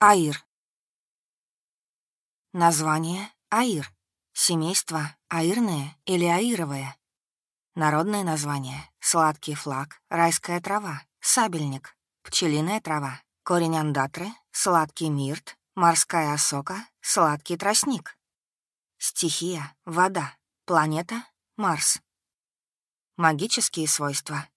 Аир. Название — Аир. Семейство — аирное или аировое. Народное название — сладкий флаг, райская трава, сабельник, пчелиная трава, корень андатры, сладкий мирт, морская осока, сладкий тростник. Стихия — вода, планета — Марс. Магические свойства.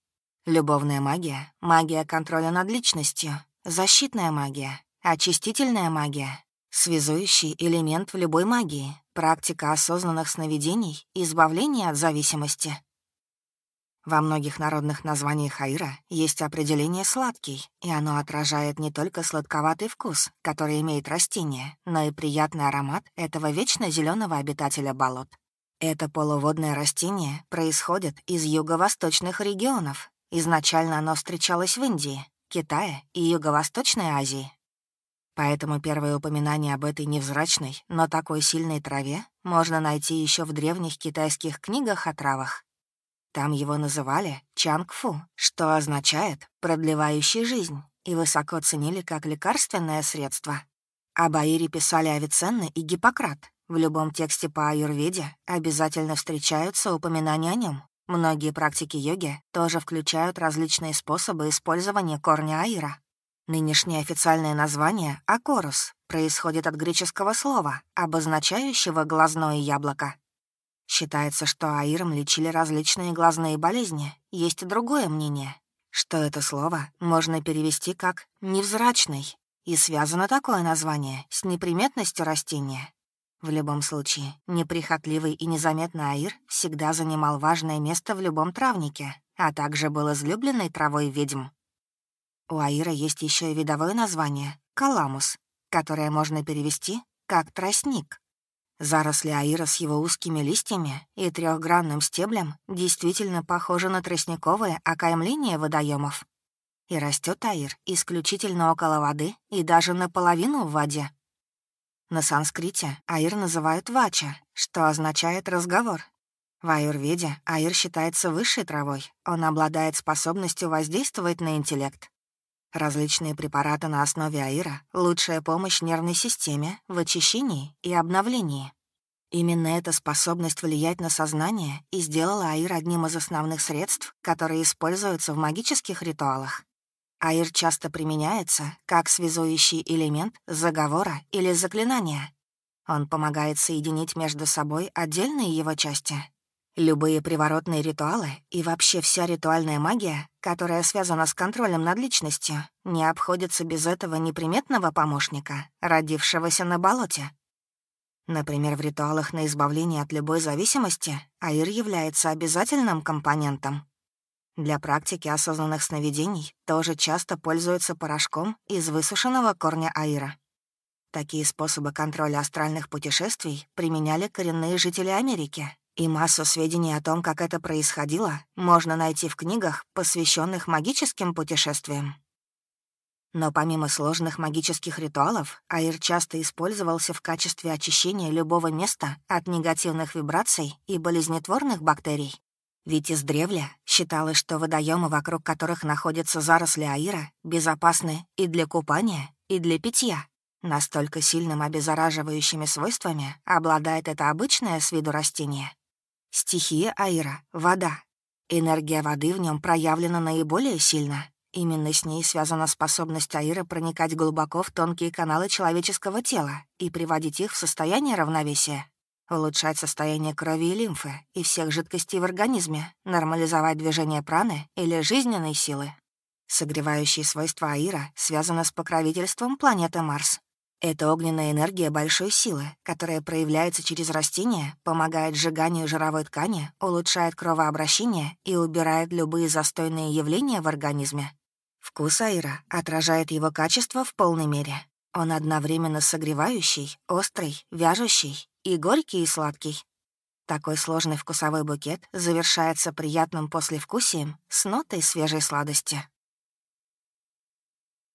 Любовная магия, магия контроля над личностью, защитная магия, очистительная магия, связующий элемент в любой магии, практика осознанных сновидений и избавление от зависимости. Во многих народных названиях Аира есть определение «сладкий», и оно отражает не только сладковатый вкус, который имеет растение, но и приятный аромат этого вечно зеленого обитателя болот. Это полуводное растение происходит из юго-восточных регионов. Изначально оно встречалось в Индии, Китае и Юго-Восточной Азии. Поэтому первое упоминание об этой невзрачной, но такой сильной траве можно найти еще в древних китайских книгах о травах. Там его называли чангфу, что означает «продлевающий жизнь», и высоко ценили как лекарственное средство. Об Аире писали Авиценна и Гиппократ, в любом тексте по аюрведе обязательно встречаются упоминания о нем. Многие практики йоги тоже включают различные способы использования корня аира. Нынешнее официальное название «акорус» происходит от греческого слова, обозначающего глазное яблоко. Считается, что аиром лечили различные глазные болезни. Есть другое мнение, что это слово можно перевести как «невзрачный», и связано такое название с неприметностью растения, в любом случае, неприхотливый и незаметный Аир всегда занимал важное место в любом травнике, а также был излюбленной травой ведьм. У Аира есть еще и видовое название — каламус, которое можно перевести как тростник. Заросли Аира с его узкими листьями и трехгранным стеблем действительно похожи на тростниковое окаймление водоемов. И растет Аир исключительно около воды и даже наполовину в воде. На санскрите аир называют вача, что означает «разговор». В аюрведе аир считается высшей травой, он обладает способностью воздействовать на интеллект. Различные препараты на основе аира — лучшая помощь нервной системе в очищении и обновлении. Именно эта способность влиять на сознание и сделала аир одним из основных средств, которые используются в магических ритуалах. Аир часто применяется как связующий элемент заговора или заклинания. Он помогает соединить между собой отдельные его части. Любые приворотные ритуалы и вообще вся ритуальная магия, которая связана с контролем над личностью, не обходится без этого неприметного помощника, родившегося на болоте. Например, в ритуалах на избавление от любой зависимости аир является обязательным компонентом. Для практики осознанных сновидений тоже часто пользуются порошком из высушенного корня аира. Такие способы контроля астральных путешествий применяли коренные жители Америки, и массу сведений о том, как это происходило, можно найти в книгах, посвященных магическим путешествиям. Но помимо сложных магических ритуалов, аир часто использовался в качестве очищения любого места от негативных вибраций и болезнетворных бактерий. Ведь издревле считалось, что водоемы, вокруг которых находятся заросли аира, безопасны и для купания, и для питья. Настолько сильным обеззараживающими свойствами обладает это обычное с виду растение. Стихия аира — вода. Энергия воды в нем проявлена наиболее сильно. Именно с ней связана способность аира проникать глубоко в тонкие каналы человеческого тела и приводить их в состояние равновесия улучшать состояние крови и лимфы и всех жидкостей в организме, нормализовать движение праны или жизненной силы. Согревающие свойства Аира связаны с покровительством планеты Марс. Это огненная энергия большой силы, которая проявляется через растения, помогает сжиганию жировой ткани, улучшает кровообращение и убирает любые застойные явления в организме. Вкус Аира отражает его качество в полной мере. Он одновременно согревающий, острый, вяжущий и горький, и сладкий. Такой сложный вкусовой букет завершается приятным послевкусием с нотой свежей сладости.